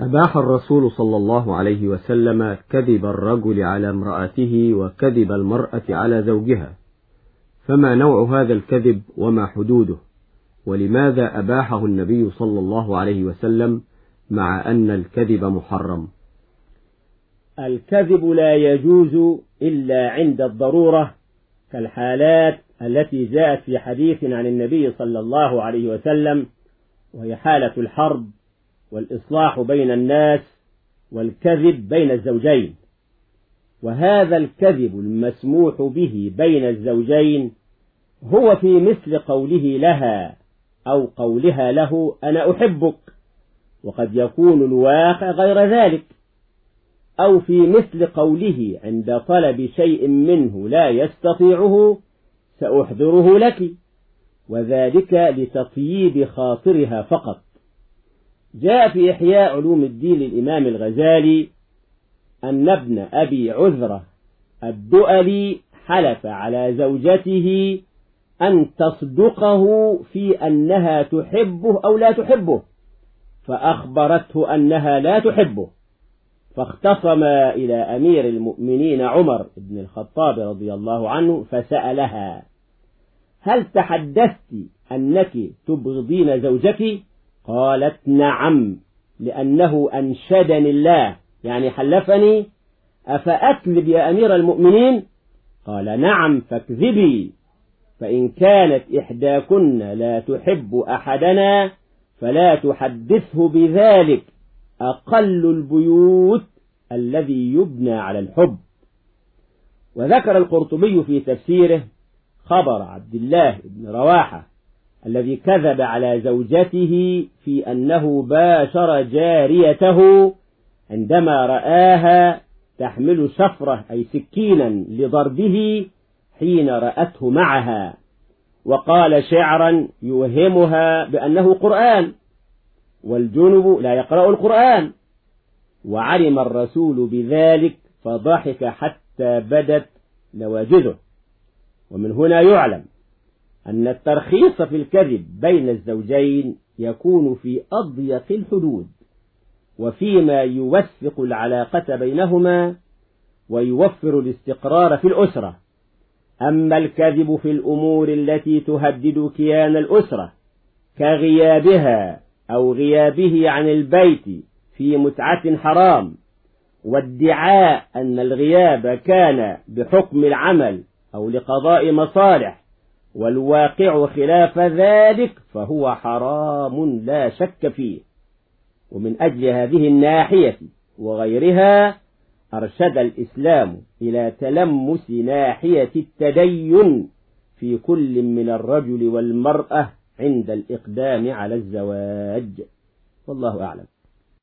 أباح الرسول صلى الله عليه وسلم كذب الرجل على امرأته وكذب المرأة على زوجها. فما نوع هذا الكذب وما حدوده؟ ولماذا أباحه النبي صلى الله عليه وسلم مع أن الكذب محرم؟ الكذب لا يجوز إلا عند الضرورة كالحالات التي جاءت في حديث عن النبي صلى الله عليه وسلم وهي حالة الحرب. والإصلاح بين الناس والكذب بين الزوجين. وهذا الكذب المسموح به بين الزوجين هو في مثل قوله لها أو قولها له أنا أحبك وقد يكون الواقع غير ذلك. أو في مثل قوله عند طلب شيء منه لا يستطيعه سأحضره لك وذلك لتطييب خاطرها فقط. جاء في إحياء علوم الدين للإمام الغزالي أن ابن أبي عذرة الدؤلي حلف على زوجته أن تصدقه في أنها تحبه أو لا تحبه فأخبرته أنها لا تحبه. فاختصم إلى أمير المؤمنين عمر بن الخطاب رضي الله عنه فسألها هل تحدثت أنك تبغضين زوجك؟ قالت نعم لأنه أنشدني الله يعني حلفني أفأكذب يا أمير المؤمنين؟ قال نعم فاكذبي فإن كانت إحداكن لا تحب أحدنا فلا تحدثه بذلك أقل البيوت الذي يبنى على الحب. وذكر القرطبي في تفسيره خبر عبد الله بن رواحة الذي كذب على زوجته في أنه باشر جاريته عندما رآها تحمل شفرة أي سكينا لضربه حين رأته معها. وقال شعرا يوهمها بأنه قرآن والجنب لا يقرأ القرآن. وعلم الرسول بذلك فضحك حتى بدت نواجذه. ومن هنا يعلم أن الترخيص في الكذب بين الزوجين يكون في أضيق الحدود وفيما يوثق العلاقة بينهما ويوفر الاستقرار في الأسرة. أما الكذب في الأمور التي تهدد كيان الأسرة كغيابها أو غيابه عن البيت في متعة حرام وادعاء أن الغياب كان بحكم العمل أو لقضاء مصالح والواقع خلاف ذلك فهو حرام لا شك فيه. ومن أجل هذه الناحية وغيرها أرشد الإسلام إلى تلمس ناحية التدين في كل من الرجل والمرأة عند الإقدام على الزواج. والله أعلم.